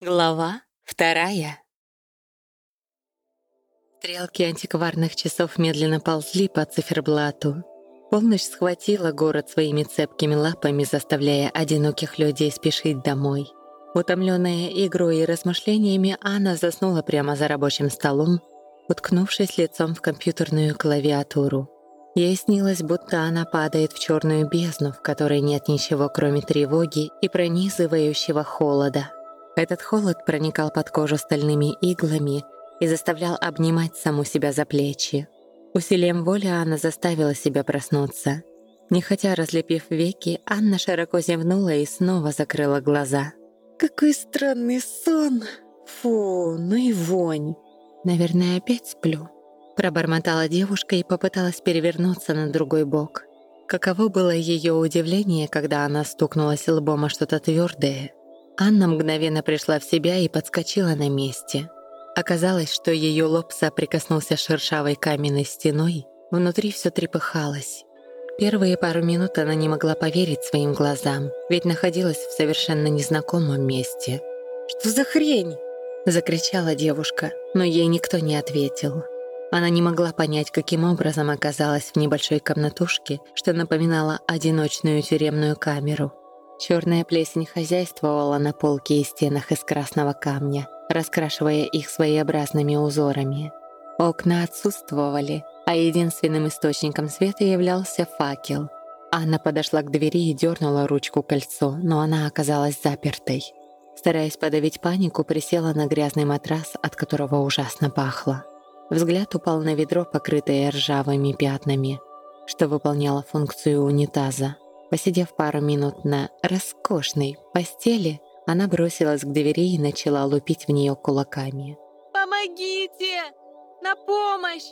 Глава вторая. Стрелки антикварных часов медленно ползли по циферблату. Полночь схватила город своими цепкими лапами, заставляя одиноких людей спешить домой. Утомленная игрой и размышлениями, Анна заснула прямо за рабочим столом, уткнувшись лицом в компьютерную клавиатуру. Ей снилось, будто она падает в черную бездну, в которой нет ничего, кроме тревоги и пронизывающего холода. Этот холод проникал под кожу стальными иглами и заставлял обнимать саму себя за плечи. Усилием воли Анна заставила себя проснуться. Нехотя разлепив веки, Анна широко зевнула и снова закрыла глаза. «Какой странный сон! Фу, ну и вонь! Наверное, опять сплю?» Пробормотала девушка и попыталась перевернуться на другой бок. Каково было ее удивление, когда она стукнулась лбом о что-то твердое. Анна мгновенно пришла в себя и подскочила на месте. Оказалось, что ее лоб соприкоснулся с шершавой каменной стеной, внутри все трепыхалось. Первые пару минут она не могла поверить своим глазам, ведь находилась в совершенно незнакомом месте. «Что за хрень?» — закричала девушка, но ей никто не ответил. Она не могла понять, каким образом оказалась в небольшой комнатушке, что напоминала одиночную тюремную камеру — Черная плесень хозяйствовала на полке и стенах из красного камня, раскрашивая их своеобразными узорами. Окна отсутствовали, а единственным источником света являлся факел. Анна подошла к двери и дернула ручку кольцо, но она оказалась запертой. Стараясь подавить панику, присела на грязный матрас, от которого ужасно пахло. Взгляд упал на ведро, покрытое ржавыми пятнами, что выполняло функцию унитаза. Посидев пару минут на роскошной постели, она бросилась к двери и начала лупить в нее кулаками. «Помогите! На помощь!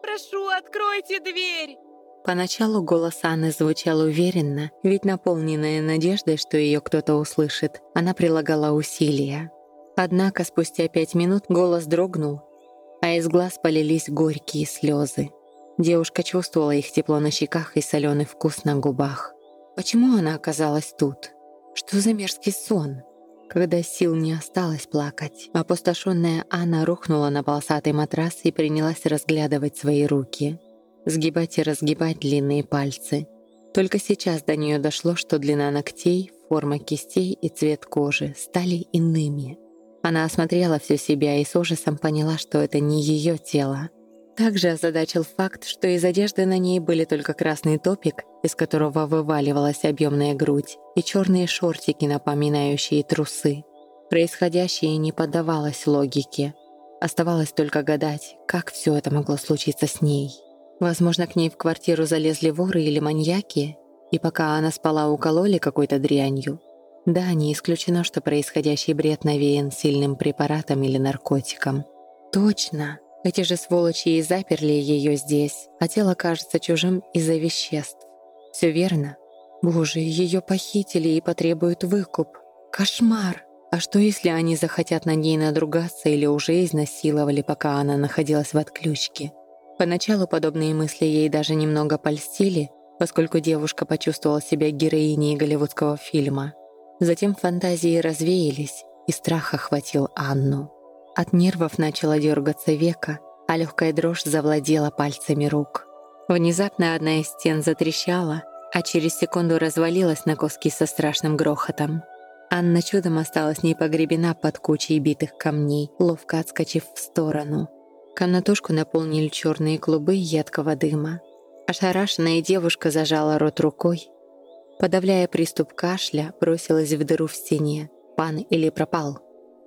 Прошу, откройте дверь!» Поначалу голос Анны звучал уверенно, ведь наполненная надеждой, что ее кто-то услышит, она прилагала усилия. Однако спустя пять минут голос дрогнул, а из глаз полились горькие слезы. Девушка чувствовала их тепло на щеках и соленый вкус на губах. Почему она оказалась тут? Что за мерзкий сон? Когда сил не осталось плакать, опустошенная Анна рухнула на полосатый матрас и принялась разглядывать свои руки. Сгибать и разгибать длинные пальцы. Только сейчас до нее дошло, что длина ногтей, форма кистей и цвет кожи стали иными. Она осмотрела всю себя и с ужасом поняла, что это не ее тело, также озадачил факт, что из одежды на ней были только красный топик, из которого вываливалась объемная грудь, и черные шортики, напоминающие трусы. Происходящее не поддавалось логике. Оставалось только гадать, как все это могло случиться с ней. Возможно, к ней в квартиру залезли воры или маньяки, и пока она спала, укололи какой-то дрянью. Да, не исключено, что происходящий бред навеян сильным препаратом или наркотиком. Точно! Эти же сволочи и заперли ее здесь, а тело кажется чужим из-за веществ. Все верно? Боже, ее похитили и потребуют выкуп. Кошмар! А что, если они захотят на ней надругаться или уже изнасиловали, пока она находилась в отключке? Поначалу подобные мысли ей даже немного польстили, поскольку девушка почувствовала себя героиней голливудского фильма. Затем фантазии развеялись, и страх охватил Анну. От нервов начала дергаться века, а легкая дрожь завладела пальцами рук. Внезапно одна из стен затрещала, а через секунду развалилась на куски со страшным грохотом. Анна чудом осталась не погребена под кучей битых камней, ловко отскочив в сторону. Комнатушку наполнили черные клубы едкого дыма. Ошарашенная девушка зажала рот рукой. Подавляя приступ кашля, бросилась в дыру в стене. Пан или пропал.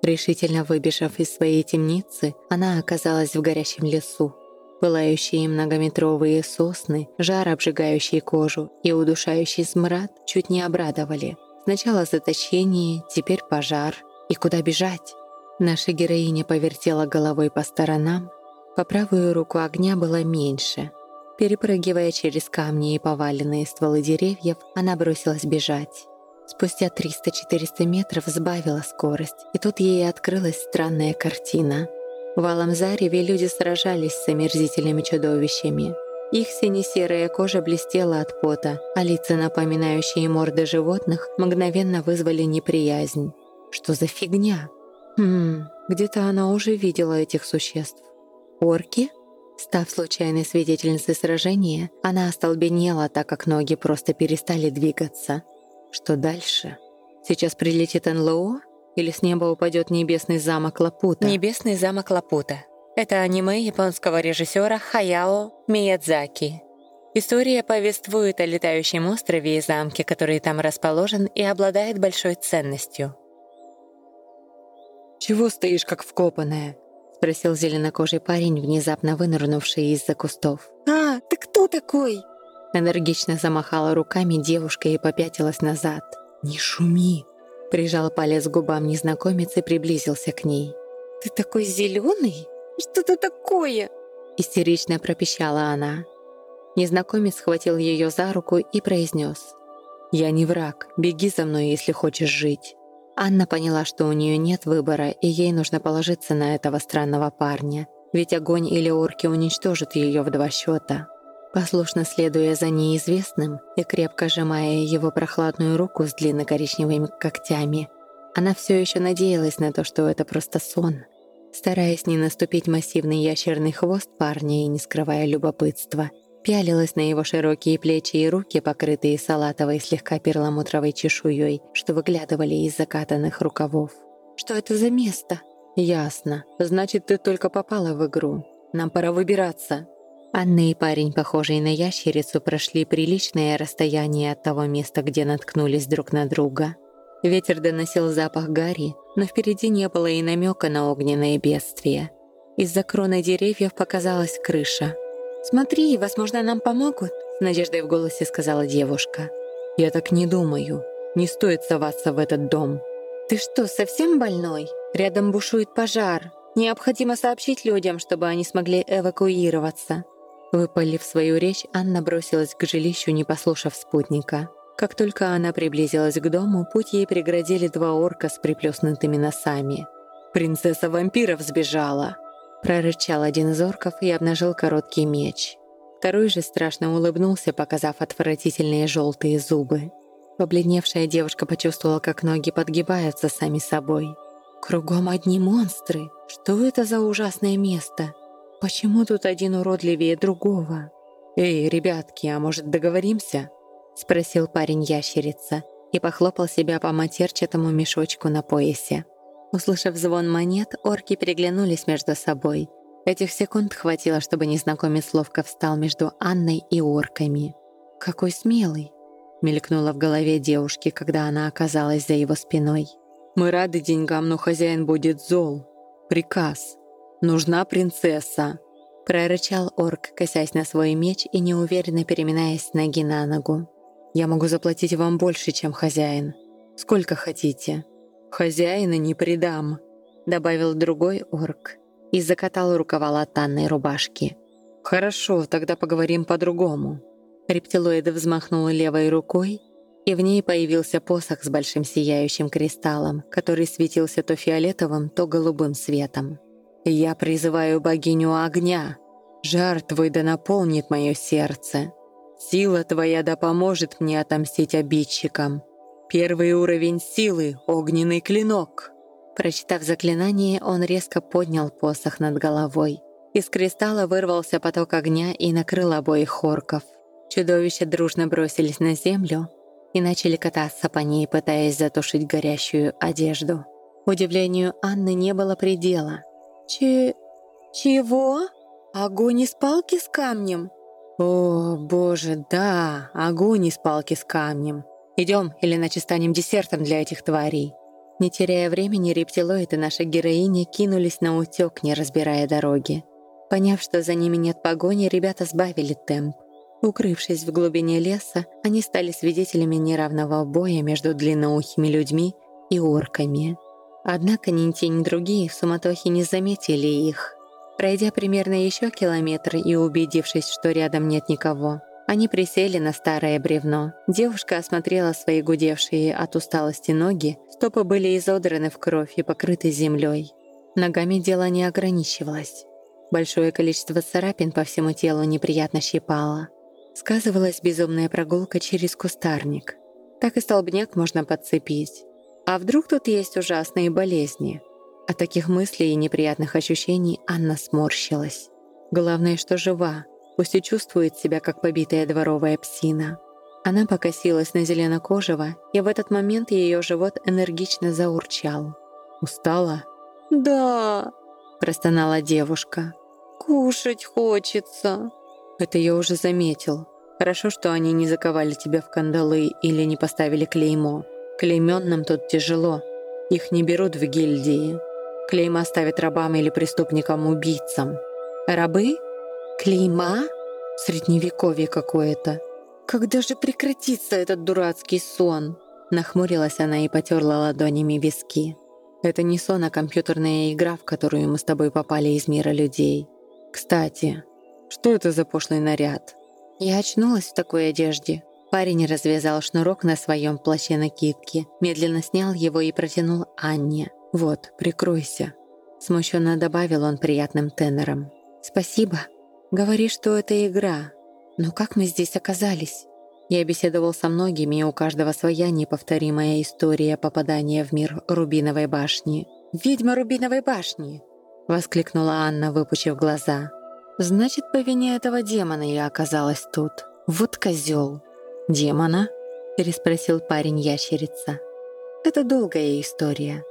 Решительно выбежав из своей темницы, она оказалась в горящем лесу. Пылающие многометровые сосны, жар, обжигающий кожу и удушающий смрад чуть не обрадовали. Сначала заточение, теперь пожар. И куда бежать? Наша героиня повертела головой по сторонам. По правую руку огня было меньше. Перепрыгивая через камни и поваленные стволы деревьев, она бросилась бежать. Спустя 300-400 метров сбавила скорость, и тут ей открылась странная картина. В Алом Зареве люди сражались с омерзительными чудовищами. Их сине-серая кожа блестела от пота, а лица, напоминающие морды животных, мгновенно вызвали неприязнь. Что за фигня? Хм, где-то она уже видела этих существ. Орки? Став случайной свидетельницей сражения, она остолбенела, так как ноги просто перестали двигаться. Что дальше? Сейчас прилетит НЛО? Или с неба упадет небесный замок Лапута? Небесный замок Лапута. Это аниме японского режиссера Хаяо Миядзаки. История повествует о летающем острове и замке, который там расположен и обладает большой ценностью. «Чего стоишь, как вкопанная?» — спросил зеленокожий парень, внезапно вынырнувший из-за кустов. «А, ты кто такой?» Энергично замахала руками девушка и попятилась назад. «Не шуми!» Прижал палец к губам незнакомец и приблизился к ней. «Ты такой зеленый? Что это такое?» Истерично пропищала она. Незнакомец схватил ее за руку и произнес. «Я не враг, беги за мной, если хочешь жить». Анна поняла, что у нее нет выбора, и ей нужно положиться на этого странного парня. Ведь огонь или орки уничтожат ее в два счета. Послушно следуя за неизвестным и крепко сжимая его прохладную руку с длинно-коричневыми когтями, она все еще надеялась на то, что это просто сон. Стараясь не наступить массивный ящерный хвост парня и не скрывая любопытства, пялилась на его широкие плечи и руки, покрытые салатовой слегка перламутровой чешуей, что выглядывали из закатанных рукавов. «Что это за место?» «Ясно. Значит, ты только попала в игру. Нам пора выбираться». Анна и парень, похожий на ящерицу, прошли приличное расстояние от того места, где наткнулись друг на друга. Ветер доносил запах гари, но впереди не было и намека на огненное бедствие. Из-за кроны деревьев показалась крыша. «Смотри, возможно, нам помогут», — с надеждой в голосе сказала девушка. «Я так не думаю. Не стоит соваться в этот дом». «Ты что, совсем больной? Рядом бушует пожар. Необходимо сообщить людям, чтобы они смогли эвакуироваться». Выпалив свою речь, Анна бросилась к жилищу, не послушав спутника. Как только она приблизилась к дому, путь ей преградили два орка с приплюснутыми носами. «Принцесса вампиров сбежала!» Прорычал один из орков и обнажил короткий меч. Второй же страшно улыбнулся, показав отвратительные желтые зубы. Побледневшая девушка почувствовала, как ноги подгибаются сами собой. «Кругом одни монстры! Что это за ужасное место?» «Почему тут один уродливее другого?» «Эй, ребятки, а может договоримся?» Спросил парень-ящерица и похлопал себя по матерчатому мешочку на поясе. Услышав звон монет, орки переглянулись между собой. Этих секунд хватило, чтобы незнакомец ловко встал между Анной и орками. «Какой смелый!» — мелькнуло в голове девушки, когда она оказалась за его спиной. «Мы рады деньгам, но хозяин будет зол. Приказ!» «Нужна принцесса!» Прорычал орк, косясь на свой меч и неуверенно переминаясь с ноги на ногу. «Я могу заплатить вам больше, чем хозяин. Сколько хотите?» «Хозяина не предам», — добавил другой орк и закатал рукава латанной рубашки. «Хорошо, тогда поговорим по-другому». Рептилоид взмахнул левой рукой, и в ней появился посох с большим сияющим кристаллом, который светился то фиолетовым, то голубым светом. Я призываю богиню огня. Жар твой да наполнит мое сердце. Сила твоя да поможет мне отомстить обидчикам. Первый уровень силы — огненный клинок». Прочитав заклинание, он резко поднял посох над головой. Из кристалла вырвался поток огня и накрыл обоих хорков. Чудовища дружно бросились на землю и начали кататься по ней, пытаясь затушить горящую одежду. Удивлению Анны не было предела. Че... чего? Огонь из палки с камнем? О, боже, да, огонь из палки с камнем. Идем, или иначе станем десертом для этих тварей. Не теряя времени, рептилоид и наша героиня кинулись на утек, не разбирая дороги. Поняв, что за ними нет погони, ребята сбавили темп. Укрывшись в глубине леса, они стали свидетелями неравного боя между длинноухими людьми и орками. Однако ни те, ни другие в суматохе не заметили их. Пройдя примерно еще километр и убедившись, что рядом нет никого, они присели на старое бревно. Девушка осмотрела свои гудевшие от усталости ноги, стопы были изодраны в кровь и покрыты землей. Ногами дело не ограничивалось. Большое количество царапин по всему телу неприятно щипало. Сказывалась безумная прогулка через кустарник. Так и столбняк можно подцепить. А вдруг тут есть ужасные болезни? От таких мыслей и неприятных ощущений Анна сморщилась. Главное, что жива, пусть и чувствует себя, как побитая дворовая псина. Она покосилась на зеленокожего, и в этот момент ее живот энергично заурчал. «Устала?» «Да», – простонала девушка. «Кушать хочется». «Это я уже заметил. Хорошо, что они не заковали тебя в кандалы или не поставили клеймо. Клейменным тут тяжело. Их не берут в гильдии. Клейма ставят рабам или преступникам-убийцам. Рабы? Клейма? Средневековье какое-то. Когда же прекратится этот дурацкий сон? Нахмурилась она и потерла ладонями виски. Это не сон, а компьютерная игра, в которую мы с тобой попали из мира людей. Кстати, что это за пошлый наряд? Я очнулась в такой одежде. Парень развязал шнурок на своем плаще-накидке, медленно снял его и протянул Анне. «Вот, прикройся». Смущенно добавил он приятным тенором. «Спасибо. Говори, что это игра. Но как мы здесь оказались?» Я беседовал со многими, и у каждого своя неповторимая история попадания в мир Рубиновой башни. «Ведьма Рубиновой башни!» — воскликнула Анна, выпучив глаза. «Значит, по вине этого демона я оказалась тут. Вот козел. «Демона?» — переспросил парень-ящерица. «Это долгая история»,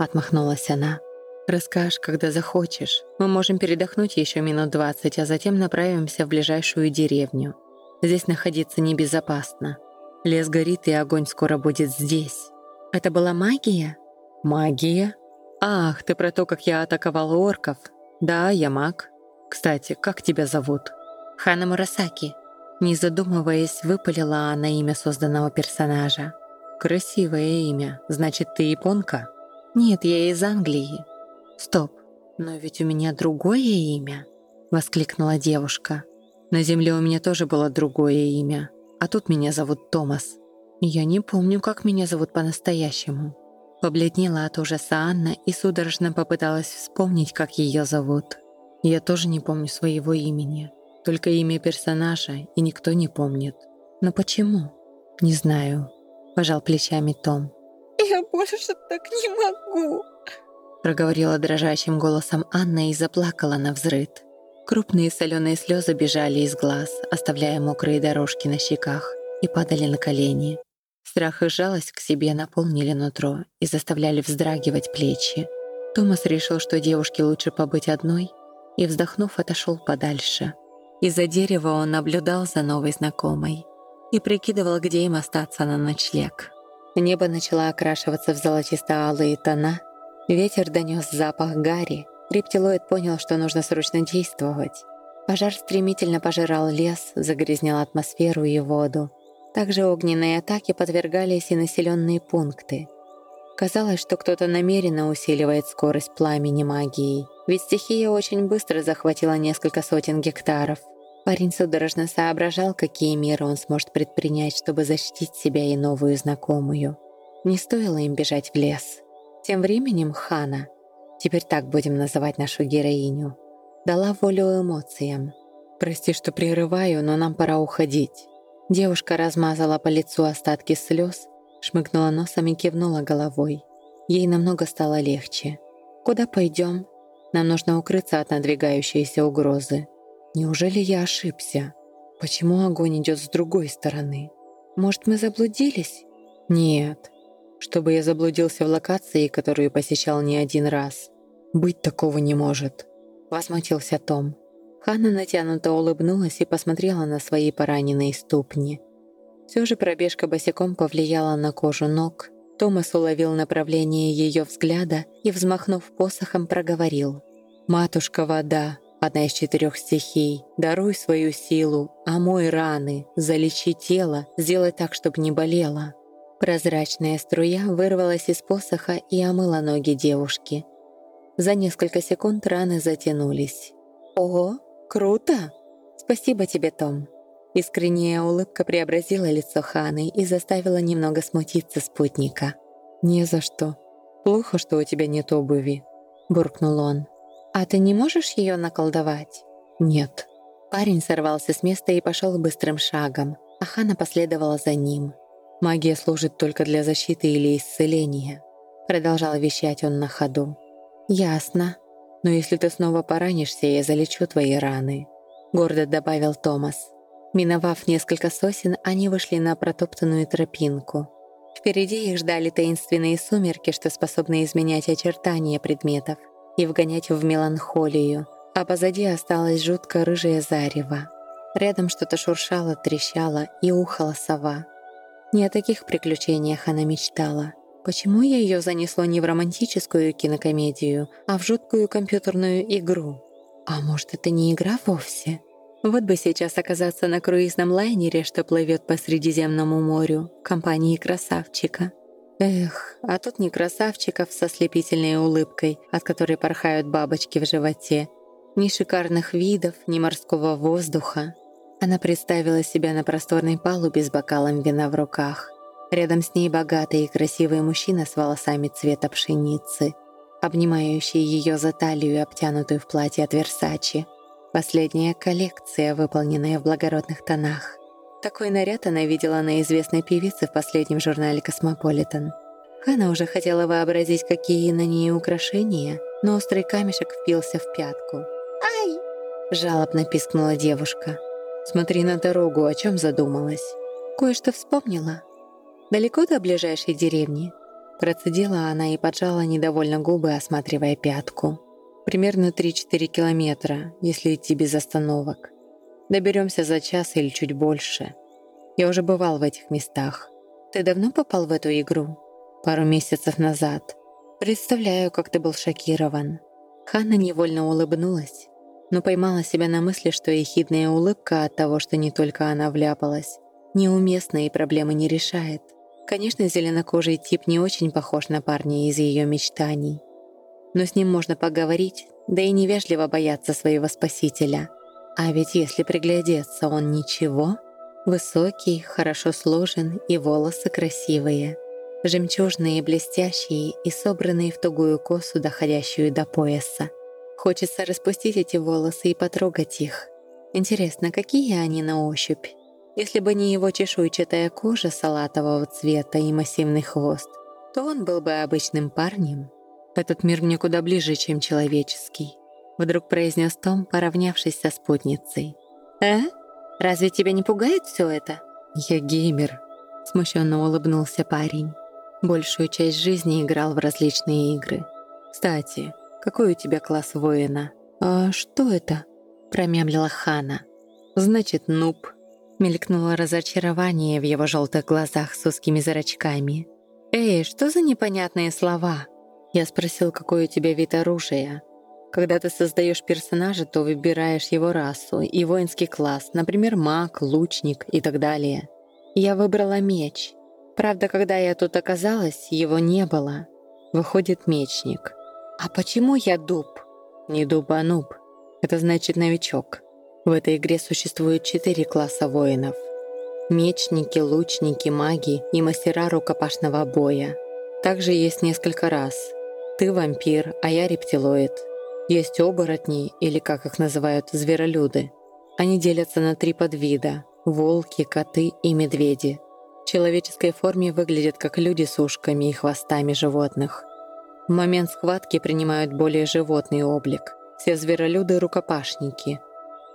Отмахнулась она. «Расскажешь, когда захочешь. Мы можем передохнуть еще минут двадцать, а затем направимся в ближайшую деревню. Здесь находиться небезопасно. Лес горит, и огонь скоро будет здесь». «Это была магия?» «Магия? Ах, ты про то, как я атаковал орков. Да, я маг. Кстати, как тебя зовут?» «Хана Мурасаки». Не задумываясь, выпалила она имя созданного персонажа. «Красивое имя. Значит, ты японка?» «Нет, я из Англии». «Стоп, но ведь у меня другое имя», — воскликнула девушка. «На земле у меня тоже было другое имя, а тут меня зовут Томас. Я не помню, как меня зовут по-настоящему». Побледнела от ужаса Анна и судорожно попыталась вспомнить, как ее зовут. Я тоже не помню своего имени, только имя персонажа, и никто не помнит. Но почему? Не знаю. Пожал плечами Том. «Я больше так не могу!» Проговорила дрожащим голосом Анна и заплакала на взрыд. Крупные соленые слезы бежали из глаз, оставляя мокрые дорожки на щеках, и падали на колени. Страх и жалость к себе наполнили нутро и заставляли вздрагивать плечи. Томас решил, что девушке лучше побыть одной, и, вздохнув, отошел подальше. Из-за дерева он наблюдал за новой знакомой и прикидывал, где им остаться на ночлег. Небо начало окрашиваться в золотисто-алые тона. Ветер донес запах гари. Рептилоид понял, что нужно срочно действовать. Пожар стремительно пожирал лес, загрязнял атмосферу и воду. Также огненные атаки подвергались и населенные пункты. Казалось, что кто-то намеренно усиливает скорость пламени магией, ведь стихия очень быстро захватила несколько сотен гектаров. Парень судорожно соображал, какие меры он сможет предпринять, чтобы защитить себя и новую знакомую. Не стоило им бежать в лес. Тем временем Хана, теперь так будем называть нашу героиню, дала волю эмоциям. «Прости, что прерываю, но нам пора уходить». Девушка размазала по лицу остатки слез, шмыгнула носом и кивнула головой. Ей намного стало легче. «Куда пойдем? Нам нужно укрыться от надвигающейся угрозы». Неужели я ошибся? Почему огонь идет с другой стороны? Может, мы заблудились? Нет. Чтобы я заблудился в локации, которую посещал не один раз. Быть такого не может. Возмутился Том. Ханна натянуто улыбнулась и посмотрела на свои пораненные ступни. Все же пробежка босиком повлияла на кожу ног. Томас уловил направление ее взгляда и, взмахнув посохом, проговорил. «Матушка вода, Одна из четырех стихий. Даруй свою силу, омой раны, залечи тело, сделай так, чтобы не болело. Прозрачная струя вырвалась из посоха и омыла ноги девушки. За несколько секунд раны затянулись. «Ого, круто! Спасибо тебе, Том!» Искренняя улыбка преобразила лицо Ханы и заставила немного смутиться спутника. «Не за что. Плохо, что у тебя нет обуви», — буркнул он. «А ты не можешь ее наколдовать?» «Нет». Парень сорвался с места и пошел быстрым шагом, а Хана последовала за ним. «Магия служит только для защиты или исцеления», продолжал вещать он на ходу. «Ясно. Но если ты снова поранишься, я залечу твои раны», — гордо добавил Томас. Миновав несколько сосен, они вышли на протоптанную тропинку. Впереди их ждали таинственные сумерки, что способны изменять очертания предметов и вгонять в меланхолию, а позади осталось жутко рыжее зарево. Рядом что-то шуршало, трещало и ухала сова. Не о таких приключениях она мечтала. Почему я ее занесло не в романтическую кинокомедию, а в жуткую компьютерную игру? А может, это не игра вовсе? Вот бы сейчас оказаться на круизном лайнере, что плывет по Средиземному морю, компании красавчика. Эх, а тут не красавчиков со слепительной улыбкой, от которой порхают бабочки в животе, ни шикарных видов, ни морского воздуха. Она представила себя на просторной палубе с бокалом вина в руках. Рядом с ней богатый и красивый мужчина с волосами цвета пшеницы, обнимающий ее за талию, обтянутую в платье от Версачи. Последняя коллекция, выполненная в благородных тонах. Такой наряд она видела на известной певице в последнем журнале «Космополитен». Хана уже хотела вообразить, какие на ней украшения, но острый камешек впился в пятку. «Ай!» – жалобно пискнула девушка. Смотри на дорогу, о чем задумалась. Кое-что вспомнила. Далеко до ближайшей деревни? Процедила она и поджала недовольно губы, осматривая пятку. Примерно 3-4 километра, если идти без остановок. Доберемся за час или чуть больше. Я уже бывал в этих местах. Ты давно попал в эту игру? Пару месяцев назад. Представляю, как ты был шокирован. Ханна невольно улыбнулась но поймала себя на мысли, что ехидная улыбка от того, что не только она вляпалась, неуместна и проблемы не решает. Конечно, зеленокожий тип не очень похож на парня из ее мечтаний. Но с ним можно поговорить, да и невежливо бояться своего спасителя. А ведь если приглядеться, он ничего. Высокий, хорошо сложен и волосы красивые. Жемчужные, блестящие и собранные в тугую косу, доходящую до пояса. Хочется распустить эти волосы и потрогать их. Интересно, какие они на ощупь? Если бы не его чешуйчатая кожа салатового цвета и массивный хвост, то он был бы обычным парнем. Этот мир мне куда ближе, чем человеческий. Вдруг произнес Том, поравнявшись со спутницей. «Э? Разве тебя не пугает все это?» «Я геймер», — смущенно улыбнулся парень. Большую часть жизни играл в различные игры. Кстати, какой у тебя класс воина?» «А что это?» — промямлила Хана. «Значит, нуб». Мелькнуло разочарование в его желтых глазах с узкими зрачками. «Эй, что за непонятные слова?» Я спросил, какой у тебя вид оружия. Когда ты создаешь персонажа, то выбираешь его расу и воинский класс, например, маг, лучник и так далее. Я выбрала меч. Правда, когда я тут оказалась, его не было. Выходит мечник. «А почему я дуб?» «Не дуб, а нуб. Это значит новичок. В этой игре существует четыре класса воинов. Мечники, лучники, маги и мастера рукопашного боя. Также есть несколько рас. Ты вампир, а я рептилоид. Есть оборотни, или как их называют, зверолюды. Они делятся на три подвида – волки, коты и медведи. В человеческой форме выглядят как люди с ушками и хвостами животных. В момент схватки принимают более животный облик. Все зверолюды – рукопашники.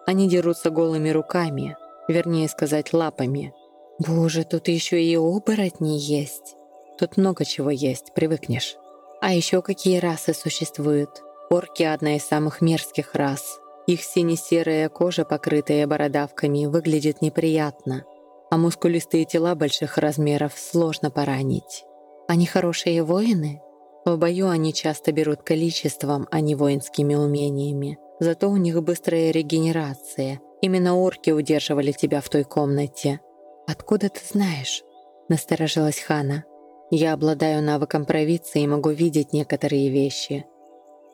Они дерутся голыми руками, вернее сказать, лапами. Боже, тут еще и оборотни есть. Тут много чего есть, привыкнешь. А еще какие расы существуют? Орки – одна из самых мерзких рас. Их сине-серая кожа, покрытая бородавками, выглядит неприятно, а мускулистые тела больших размеров сложно поранить. Они хорошие воины? В бою они часто берут количеством, а не воинскими умениями. Зато у них быстрая регенерация. Именно орки удерживали тебя в той комнате. «Откуда ты знаешь?» – насторожилась Хана. «Я обладаю навыком провидца и могу видеть некоторые вещи.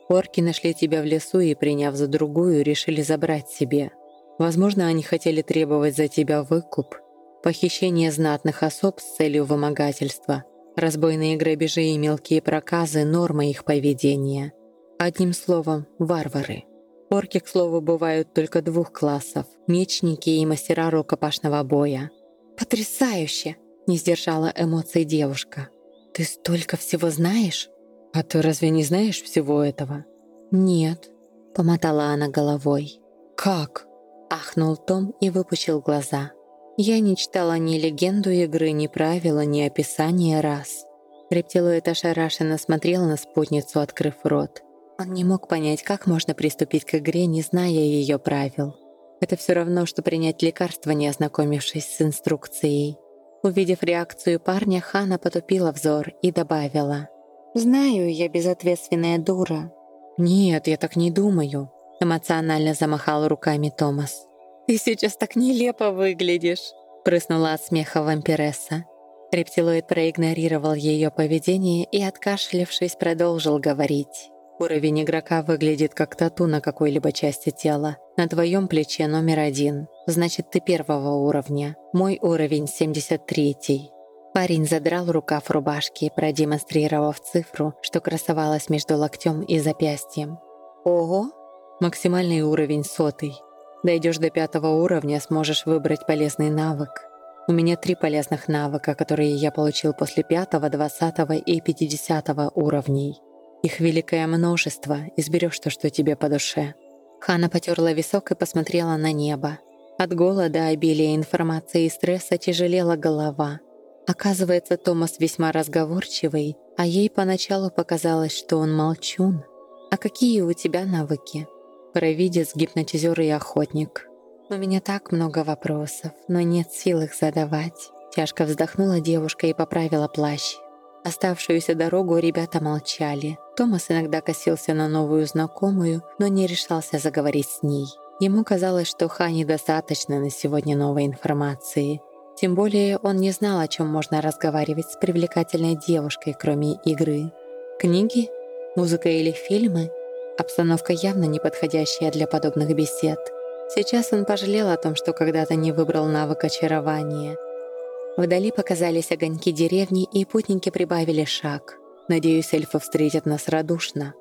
Орки нашли тебя в лесу и, приняв за другую, решили забрать себе. Возможно, они хотели требовать за тебя выкуп, похищение знатных особ с целью вымогательства – Разбойные грабежи и мелкие проказы – норма их поведения. Одним словом, варвары. Орки, к слову, бывают только двух классов – мечники и мастера рукопашного боя. «Потрясающе!» – не сдержала эмоций девушка. «Ты столько всего знаешь?» «А ты разве не знаешь всего этого?» «Нет», — помотала она головой. «Как?» — ахнул Том и выпучил глаза. «Я не читала ни легенду игры, ни правила, ни описания раз». Рептилоид ошарашенно смотрел на спутницу, открыв рот. Он не мог понять, как можно приступить к игре, не зная ее правил. Это все равно, что принять лекарство, не ознакомившись с инструкцией. Увидев реакцию парня, Хана потупила взор и добавила. «Знаю, я безответственная дура». «Нет, я так не думаю», — эмоционально замахал руками Томас. «Ты сейчас так нелепо выглядишь», — прыснула от смеха вампиресса. Рептилоид проигнорировал ее поведение и, откашлявшись, продолжил говорить. Уровень игрока выглядит как тату на какой-либо части тела. На твоем плече номер один. Значит, ты первого уровня. Мой уровень 73. Парень задрал рукав рубашки, продемонстрировав цифру, что красовалась между локтем и запястьем. Ого! Максимальный уровень сотый. Дойдешь до пятого уровня, сможешь выбрать полезный навык. У меня три полезных навыка, которые я получил после пятого, двадцатого и пятидесятого уровней. Их великое множество, изберешь то, что тебе по душе». Хана потерла висок и посмотрела на небо. От голода, обилия информации и стресса тяжелела голова. Оказывается, Томас весьма разговорчивый, а ей поначалу показалось, что он молчун. «А какие у тебя навыки?» «Провидец, гипнотизер и охотник». «У меня так много вопросов, но нет сил их задавать». Тяжко вздохнула девушка и поправила плащ. Оставшуюся дорогу ребята молчали. Томас иногда косился на новую знакомую, но не решался заговорить с ней. Ему казалось, что Хане достаточно на сегодня новой информации. Тем более он не знал, о чем можно разговаривать с привлекательной девушкой, кроме игры. Книги? Музыка или фильмы? Обстановка явно не подходящая для подобных бесед. Сейчас он пожалел о том, что когда-то не выбрал навык очарования – Вдали показались огоньки деревни, и путники прибавили шаг. Надеюсь, эльфы встретят нас радушно.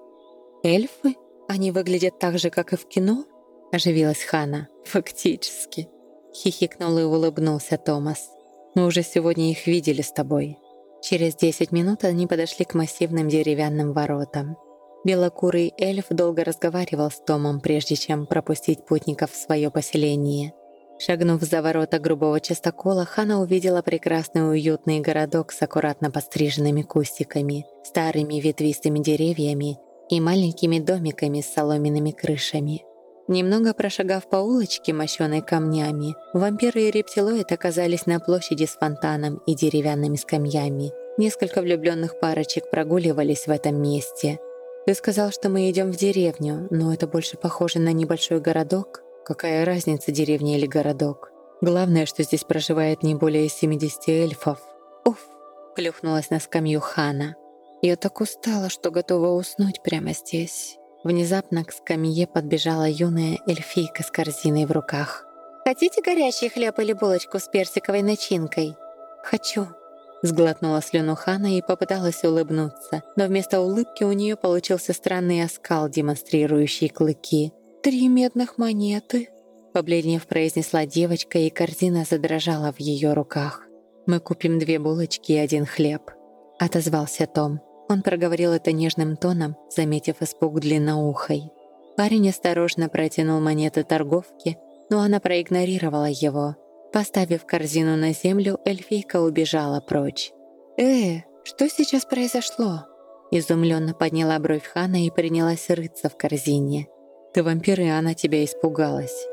«Эльфы? Они выглядят так же, как и в кино?» – оживилась Хана. «Фактически». Хихикнул и улыбнулся Томас. «Мы уже сегодня их видели с тобой». Через десять минут они подошли к массивным деревянным воротам. Белокурый эльф долго разговаривал с Томом, прежде чем пропустить путников в свое поселение. Шагнув за ворота грубого частокола, Хана увидела прекрасный уютный городок с аккуратно постриженными кустиками, старыми ветвистыми деревьями и маленькими домиками с соломенными крышами. Немного прошагав по улочке, мощенной камнями, вампиры и рептилоид оказались на площади с фонтаном и деревянными скамьями. Несколько влюбленных парочек прогуливались в этом месте. «Ты сказал, что мы идем в деревню, но это больше похоже на небольшой городок?» Какая разница, деревня или городок? Главное, что здесь проживает не более 70 эльфов. Уф, плюхнулась на скамью Хана. Я так устала, что готова уснуть прямо здесь. Внезапно к скамье подбежала юная эльфийка с корзиной в руках. «Хотите горячий хлеб или булочку с персиковой начинкой?» «Хочу», Сглотнула слюну Хана и попыталась улыбнуться, но вместо улыбки у нее получился странный оскал, демонстрирующий клыки. «Три медных монеты», — побледнев произнесла девочка, и корзина задрожала в ее руках. «Мы купим две булочки и один хлеб», — отозвался Том. Он проговорил это нежным тоном, заметив испуг длинноухой. Парень осторожно протянул монеты торговке, но она проигнорировала его. Поставив корзину на землю, эльфийка убежала прочь. «Э, что сейчас произошло?» Изумленно подняла бровь Хана и принялась рыться в корзине. Ты вампир, и она тебя испугалась.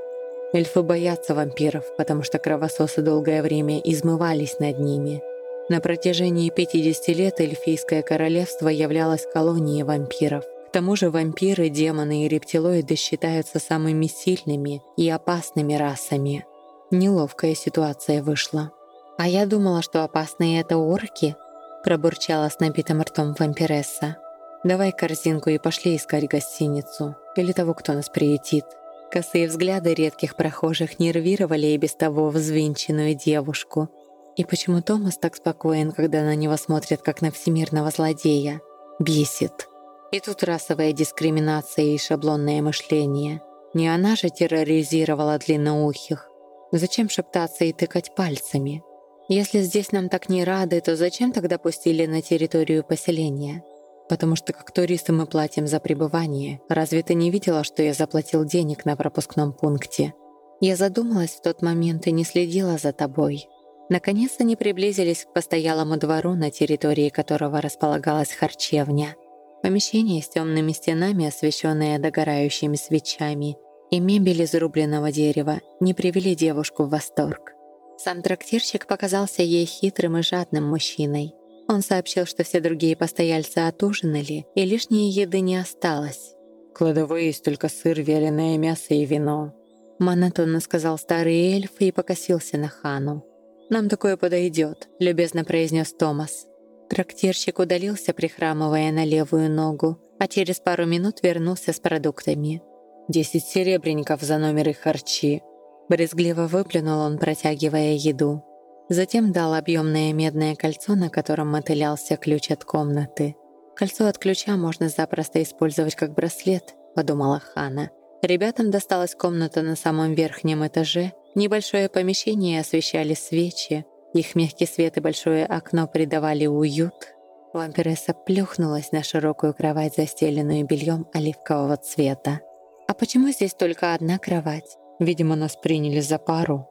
Эльфы боятся вампиров, потому что кровососы долгое время измывались над ними. На протяжении 50 лет эльфийское королевство являлось колонией вампиров. К тому же вампиры, демоны и рептилоиды считаются самыми сильными и опасными расами. Неловкая ситуация вышла. «А я думала, что опасные это орки», пробурчала с набитым ртом вампиресса. «Давай корзинку и пошли искать гостиницу. Или того, кто нас приютит». Косые взгляды редких прохожих нервировали и без того взвинченную девушку. И почему Томас так спокоен, когда на него смотрят как на всемирного злодея? Бесит. И тут расовая дискриминация и шаблонное мышление. Не она же терроризировала длинноухих. Зачем шептаться и тыкать пальцами? Если здесь нам так не рады, то зачем тогда пустили на территорию поселения? Потому что как туристы мы платим за пребывание. Разве ты не видела, что я заплатил денег на пропускном пункте? Я задумалась в тот момент и не следила за тобой. Наконец они приблизились к постоялому двору, на территории которого располагалась харчевня. Помещение с темными стенами, освещенное догорающими свечами, и мебель из рубленного дерева не привели девушку в восторг. Сам трактирщик показался ей хитрым и жадным мужчиной. Он сообщил, что все другие постояльцы отужинали, и лишней еды не осталось. «В кладовой есть только сыр, вяленое мясо и вино», монотонно сказал старый эльф и покосился на Хану. «Нам такое подойдет», — любезно произнес Томас. Трактирщик удалился, прихрамывая на левую ногу, а через пару минут вернулся с продуктами. «Десять серебряников за номер их харчи», Брезгливо выплюнул он, протягивая еду. Затем дал объемное медное кольцо, на котором мотылялся ключ от комнаты. «Кольцо от ключа можно запросто использовать как браслет», — подумала Хана. Ребятам досталась комната на самом верхнем этаже. Небольшое помещение освещали свечи. Их мягкий свет и большое окно придавали уют. Вампиресса плюхнулась на широкую кровать, застеленную бельем оливкового цвета. «А почему здесь только одна кровать?» Видимо, нас приняли за пару.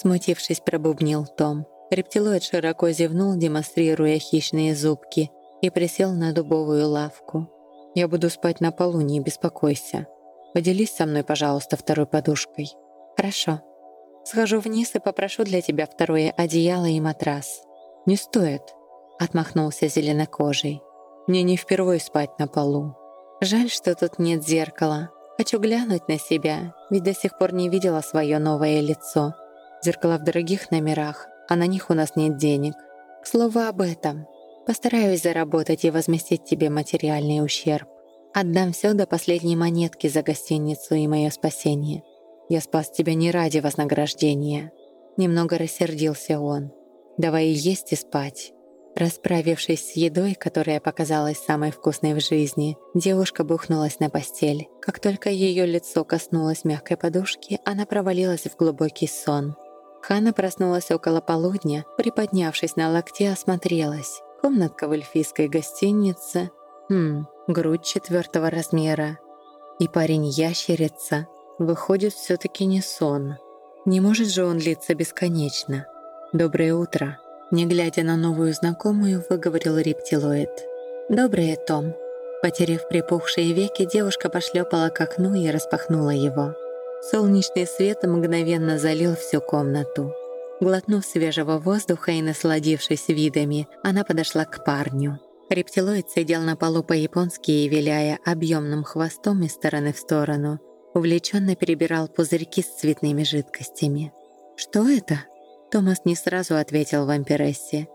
Смутившись, пробубнил Том. Рептилоид широко зевнул, демонстрируя хищные зубки, и присел на дубовую лавку. «Я буду спать на полу, не беспокойся. Поделись со мной, пожалуйста, второй подушкой». «Хорошо. Схожу вниз и попрошу для тебя второе одеяло и матрас». «Не стоит», — отмахнулся зеленокожий. «Мне не впервые спать на полу». «Жаль, что тут нет зеркала», Хочу глянуть на себя, ведь до сих пор не видела свое новое лицо. Зеркала в дорогих номерах, а на них у нас нет денег. К слову об этом. Постараюсь заработать и возместить тебе материальный ущерб. Отдам все до последней монетки за гостиницу и мое спасение. Я спас тебя не ради вознаграждения. Немного рассердился он. Давай есть и спать. Расправившись с едой, которая показалась самой вкусной в жизни, девушка бухнулась на постель. Как только ее лицо коснулось мягкой подушки, она провалилась в глубокий сон. Хана проснулась около полудня, приподнявшись на локте, осмотрелась. Комнатка в эльфийской гостинице. Хм, грудь четвертого размера. И парень-ящерица. Выходит, все таки не сон. Не может же он длиться бесконечно. «Доброе утро», не глядя на новую знакомую, выговорил рептилоид. «Доброе, Том». Потеряв припухшие веки, девушка пошлепала к окну и распахнула его. Солнечный свет мгновенно залил всю комнату. Глотнув свежего воздуха и насладившись видами, она подошла к парню. Рептилоид сидел на полу по-японски и, виляя объемным хвостом из стороны в сторону, увлеченно перебирал пузырьки с цветными жидкостями. «Что это?» Томас не сразу ответил вампирессе.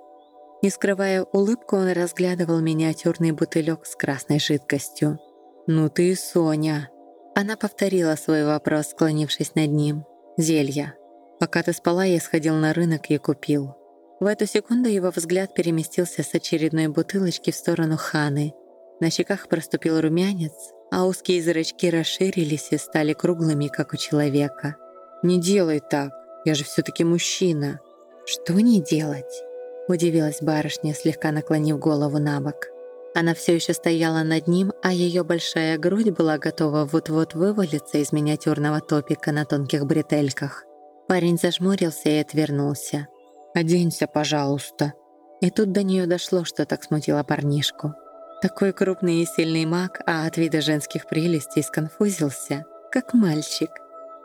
Не скрывая улыбку, он разглядывал миниатюрный бутылек с красной жидкостью. «Ну ты, Соня!» Она повторила свой вопрос, склонившись над ним. «Зелья. Пока ты спала, я сходил на рынок и купил». В эту секунду его взгляд переместился с очередной бутылочки в сторону Ханы. На щеках проступил румянец, а узкие зрачки расширились и стали круглыми, как у человека. «Не делай так!» Я же все-таки мужчина. Что не делать? Удивилась барышня, слегка наклонив голову на бок. Она все еще стояла над ним, а ее большая грудь была готова вот-вот вывалиться из миниатюрного топика на тонких бретельках. Парень зажмурился и отвернулся. «Оденься, пожалуйста». И тут до нее дошло, что так смутило парнишку. Такой крупный и сильный маг, а от вида женских прелестей сконфузился, как мальчик.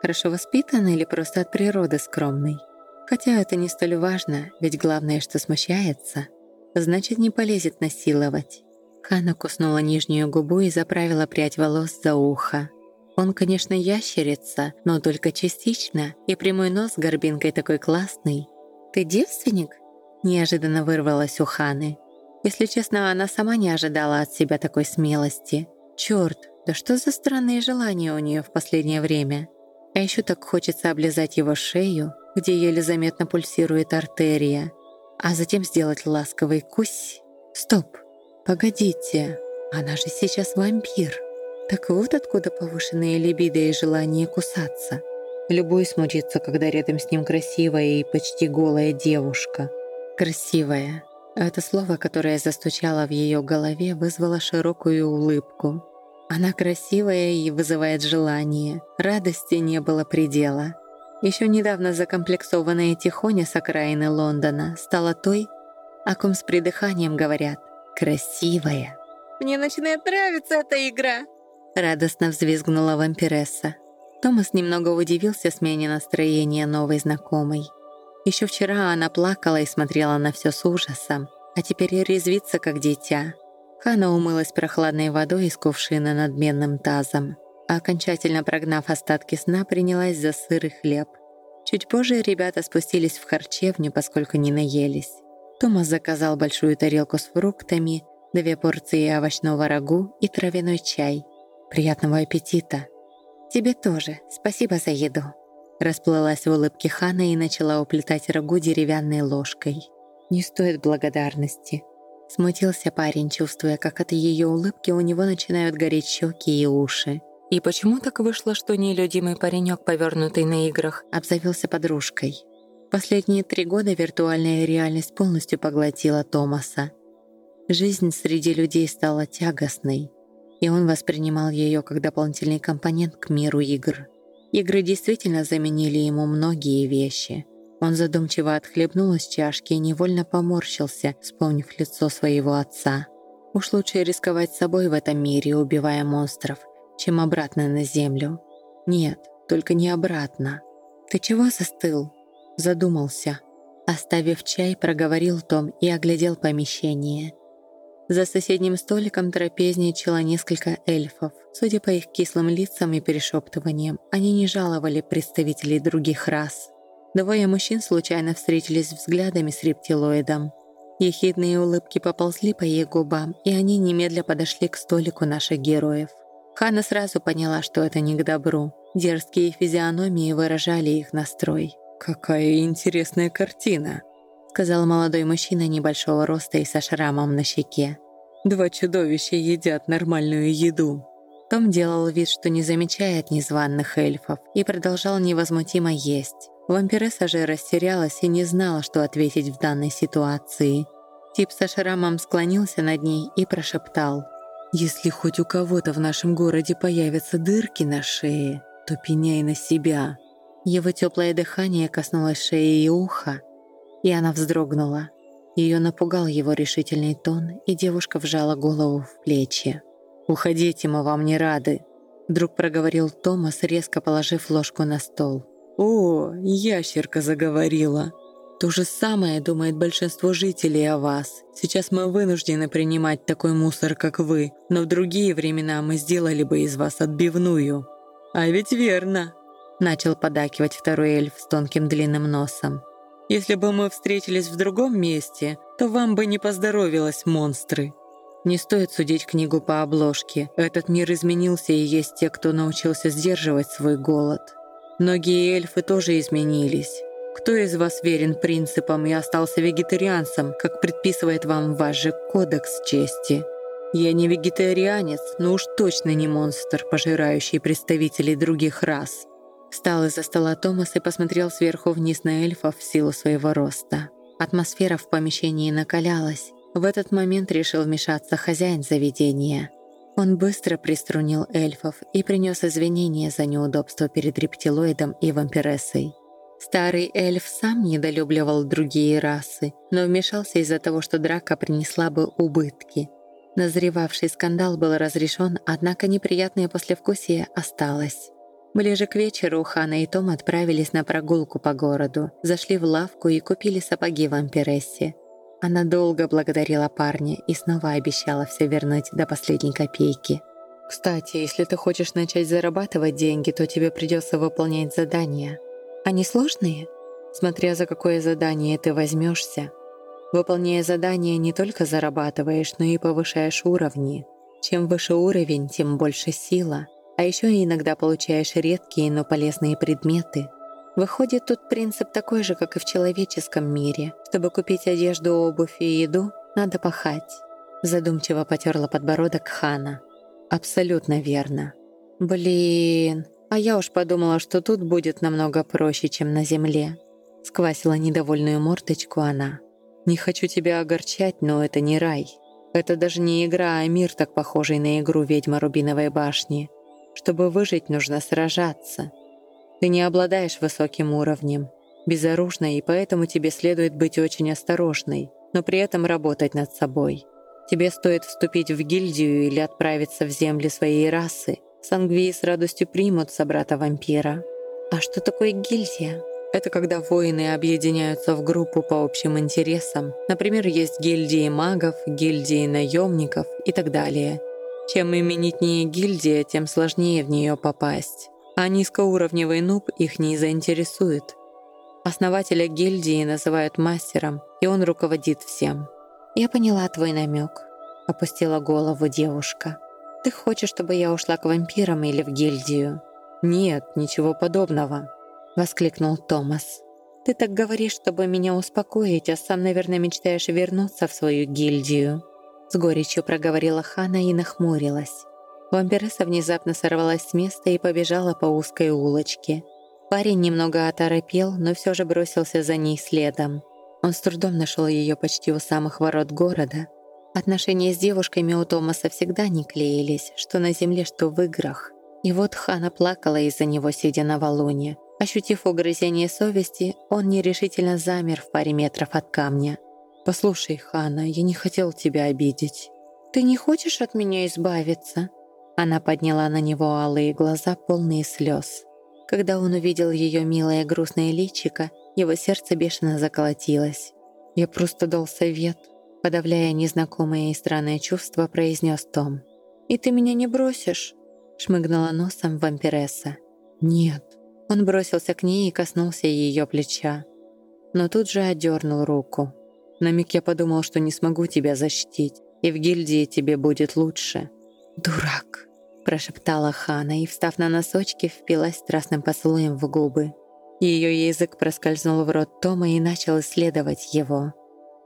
Хорошо воспитан или просто от природы скромный? Хотя это не столь важно, ведь главное, что смущается. Значит, не полезет насиловать. Хана куснула нижнюю губу и заправила прядь волос за ухо. Он, конечно, ящерица, но только частично, и прямой нос с горбинкой такой классный. «Ты девственник?» Неожиданно вырвалась у Ханы. Если честно, она сама не ожидала от себя такой смелости. Черт, да что за странные желания у нее в последнее время? А еще так хочется облизать его шею, где еле заметно пульсирует артерия, а затем сделать ласковый кусь. Стоп, погодите, она же сейчас вампир. Так вот откуда повышенные либидо и желание кусаться. Любой смутится, когда рядом с ним красивая и почти голая девушка. Красивая. Это слово, которое застучало в ее голове, вызвало широкую улыбку. Она красивая и вызывает желание. Радости не было предела. Еще недавно закомплексованная Тихоня с окраины Лондона стала той, о ком с придыханием говорят «красивая». «Мне начинает нравиться эта игра!» Радостно взвизгнула вампиресса. Томас немного удивился смене настроения новой знакомой. Еще вчера она плакала и смотрела на все с ужасом, а теперь резвится, как дитя. Хана умылась прохладной водой из кувшина над медным тазом, а окончательно прогнав остатки сна, принялась за сыр и хлеб. Чуть позже ребята спустились в харчевню, поскольку не наелись. Томас заказал большую тарелку с фруктами, две порции овощного рагу и травяной чай. «Приятного аппетита!» «Тебе тоже. Спасибо за еду». Расплылась в улыбке Хана и начала уплетать рагу деревянной ложкой. «Не стоит благодарности». Смутился парень, чувствуя, как от ее улыбки у него начинают гореть щеки и уши. «И почему так вышло, что нелюдимый паренек, повернутый на играх, обзавелся подружкой?» Последние три года виртуальная реальность полностью поглотила Томаса. Жизнь среди людей стала тягостной и он воспринимал ее как дополнительный компонент к миру игр. Игры действительно заменили ему многие вещи. Он задумчиво отхлебнул из чашки и невольно поморщился, вспомнив лицо своего отца. Уж лучше рисковать собой в этом мире, убивая монстров, чем обратно на землю. Нет, только не обратно. «Ты чего застыл?» Задумался. Оставив чай, проговорил Том и оглядел помещение. За соседним столиком трапезничало несколько эльфов. Судя по их кислым лицам и перешептываниям, они не жаловали представителей других рас. Двое мужчин случайно встретились взглядами с рептилоидом. Ехидные улыбки поползли по их губам, и они немедля подошли к столику наших героев. Хана сразу поняла, что это не к добру. Дерзкие физиономии выражали их настрой. «Какая интересная картина!» сказал молодой мужчина небольшого роста и со шрамом на щеке. «Два чудовища едят нормальную еду». Том делал вид, что не замечает незваных эльфов и продолжал невозмутимо есть. Вампиресса же растерялась и не знала, что ответить в данной ситуации. Тип со шрамом склонился над ней и прошептал. «Если хоть у кого-то в нашем городе появятся дырки на шее, то пеняй на себя». Его теплое дыхание коснулось шеи и уха, и она вздрогнула. Ее напугал его решительный тон, и девушка вжала голову в плечи. «Уходите, мы вам не рады», — вдруг проговорил Томас, резко положив ложку на стол. «О, ящерка заговорила. То же самое думает большинство жителей о вас. Сейчас мы вынуждены принимать такой мусор, как вы, но в другие времена мы сделали бы из вас отбивную». «А ведь верно», — начал подакивать второй эльф с тонким длинным носом. Если бы мы встретились в другом месте, то вам бы не поздоровилось, монстры. Не стоит судить книгу по обложке. Этот мир изменился, и есть те, кто научился сдерживать свой голод. Многие эльфы тоже изменились. Кто из вас верен принципам и остался вегетарианцем, как предписывает вам ваш же кодекс чести? Я не вегетарианец, но уж точно не монстр, пожирающий представителей других рас. Встал из-за стола Томас и посмотрел сверху вниз на эльфов в силу своего роста. Атмосфера в помещении накалялась. В этот момент решил вмешаться хозяин заведения. Он быстро приструнил эльфов и принес извинения за неудобство перед рептилоидом и вампирессой. Старый эльф сам недолюбливал другие расы, но вмешался из-за того, что драка принесла бы убытки. Назревавший скандал был разрешен, однако неприятное послевкусие осталось. Ближе к вечеру Хана и Том отправились на прогулку по городу, зашли в лавку и купили сапоги вампирессе. Она долго благодарила парня и снова обещала все вернуть до последней копейки. «Кстати, если ты хочешь начать зарабатывать деньги, то тебе придется выполнять задания. Они сложные? Смотря за какое задание ты возьмешься. Выполняя задания, не только зарабатываешь, но и повышаешь уровни. Чем выше уровень, тем больше сила – а еще иногда получаешь редкие, но полезные предметы. Выходит, тут принцип такой же, как и в человеческом мире. Чтобы купить одежду, обувь и еду, надо пахать. Задумчиво потерла подбородок Хана. Абсолютно верно. Блин, а я уж подумала, что тут будет намного проще, чем на земле. Сквасила недовольную мордочку она. Не хочу тебя огорчать, но это не рай. Это даже не игра, а мир, так похожий на игру «Ведьма Рубиновой башни». Чтобы выжить, нужно сражаться. Ты не обладаешь высоким уровнем, безоружной, и поэтому тебе следует быть очень осторожной, но при этом работать над собой. Тебе стоит вступить в гильдию или отправиться в земли своей расы. Сангвии с радостью примут собрата-вампира. А что такое гильдия? Это когда воины объединяются в группу по общим интересам. Например, есть гильдии магов, гильдии наемников и так далее. Чем именитнее гильдия, тем сложнее в нее попасть. А низкоуровневый нуб их не заинтересует. Основателя гильдии называют мастером, и он руководит всем. «Я поняла твой намек», — опустила голову девушка. «Ты хочешь, чтобы я ушла к вампирам или в гильдию?» «Нет, ничего подобного», — воскликнул Томас. «Ты так говоришь, чтобы меня успокоить, а сам, наверное, мечтаешь вернуться в свою гильдию». С горечью проговорила Хана и нахмурилась. Вампиресса внезапно сорвалась с места и побежала по узкой улочке. Парень немного оторопел, но все же бросился за ней следом. Он с трудом нашел ее почти у самых ворот города. Отношения с девушками у Томаса всегда не клеились, что на земле, что в играх. И вот Хана плакала из-за него, сидя на валуне. Ощутив угрызение совести, он нерешительно замер в паре метров от камня. «Послушай, Хана, я не хотел тебя обидеть». «Ты не хочешь от меня избавиться?» Она подняла на него алые глаза, полные слез. Когда он увидел ее милое грустное личико, его сердце бешено заколотилось. «Я просто дал совет», подавляя незнакомое и странное чувство, произнес Том. «И ты меня не бросишь?» шмыгнула носом вампиресса. «Нет», он бросился к ней и коснулся ее плеча, но тут же отдернул руку. «На миг я подумал, что не смогу тебя защитить, и в гильдии тебе будет лучше». «Дурак!» – прошептала Хана и, встав на носочки, впилась страстным поцелуем в губы. Ее язык проскользнул в рот Тома и начал исследовать его.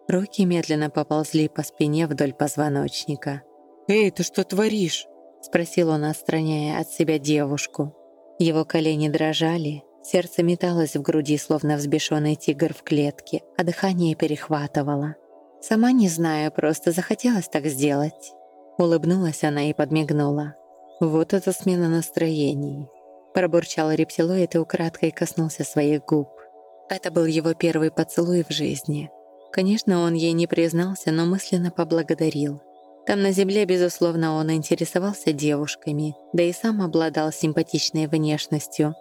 Руки медленно поползли по спине вдоль позвоночника. «Эй, ты что творишь?» – спросил он, отстраняя от себя девушку. Его колени дрожали, сердце металось в груди, словно взбешенный тигр в клетке, а дыхание перехватывало. Сама не знаю, просто захотелось так сделать. Улыбнулась она и подмигнула. «Вот это смена настроений!» Пробурчал рептилоид и украдкой коснулся своих губ. Это был его первый поцелуй в жизни. Конечно, он ей не признался, но мысленно поблагодарил. Там на земле, безусловно, он интересовался девушками, да и сам обладал симпатичной внешностью.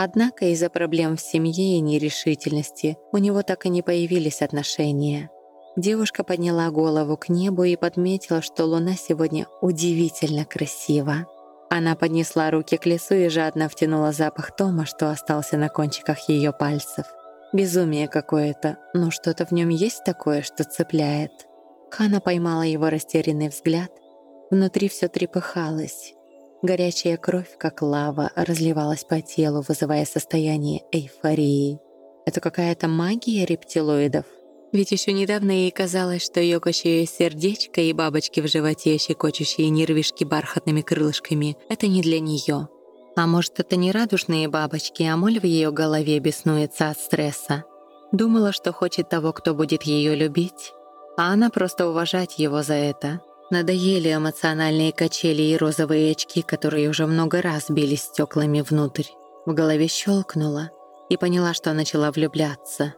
Однако из-за проблем в семье и нерешительности у него так и не появились отношения. Девушка подняла голову к небу и подметила, что луна сегодня удивительно красива. Она поднесла руки к лесу и жадно втянула запах Тома, что остался на кончиках ее пальцев. Безумие какое-то, но что-то в нем есть такое, что цепляет. Хана поймала его растерянный взгляд. Внутри все трепыхалось. Горячая кровь, как лава, разливалась по телу, вызывая состояние эйфории. Это какая-то магия рептилоидов? Ведь еще недавно ей казалось, что ёкающее сердечко и бабочки в животе, щекочущие нервишки бархатными крылышками — это не для нее. А может, это не радужные бабочки, а моль в ее голове беснуется от стресса? Думала, что хочет того, кто будет ее любить? а она просто уважать его за это. Надоели эмоциональные качели и розовые очки, которые уже много раз бились стеклами внутрь. В голове щелкнуло и поняла, что начала влюбляться.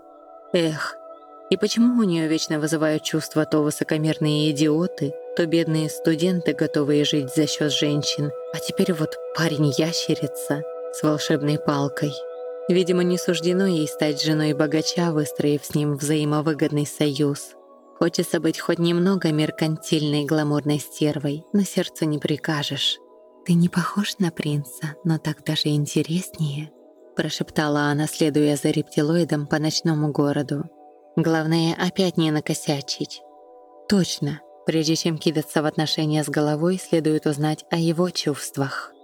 Эх, и почему у нее вечно вызывают чувства то высокомерные идиоты, то бедные студенты, готовые жить за счет женщин, а теперь вот парень-ящерица с волшебной палкой. Видимо, не суждено ей стать женой богача, выстроив с ним взаимовыгодный союз. Хочется быть хоть немного меркантильной гламурной стервой, но сердцу не прикажешь. «Ты не похож на принца, но так даже интереснее», прошептала она, следуя за рептилоидом по ночному городу. «Главное, опять не накосячить». «Точно, прежде чем кидаться в отношения с головой, следует узнать о его чувствах».